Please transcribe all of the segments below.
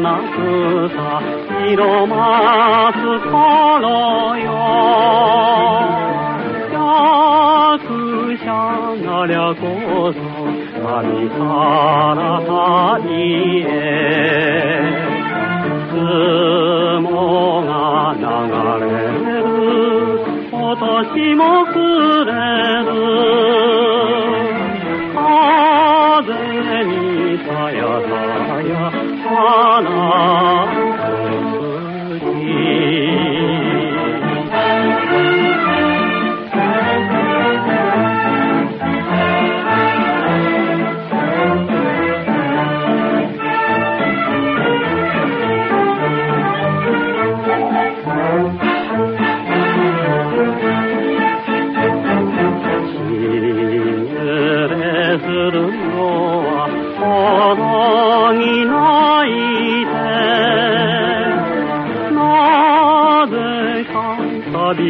く。さ色ます頃よ役者なりゃこそ旅から旅へ雲が流れる今年もく。れる風にさやさ花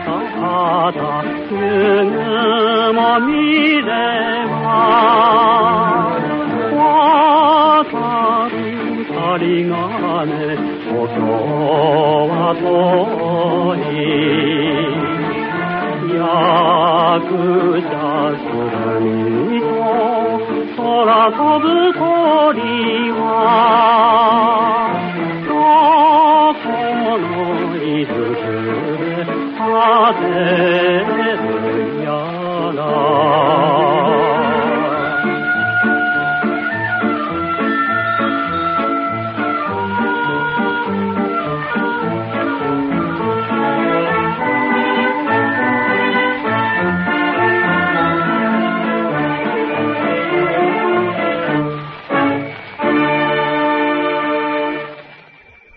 たはた夢も見れば渡る針金故郷は遠い役者するにと空飛ぶ鳥は。yana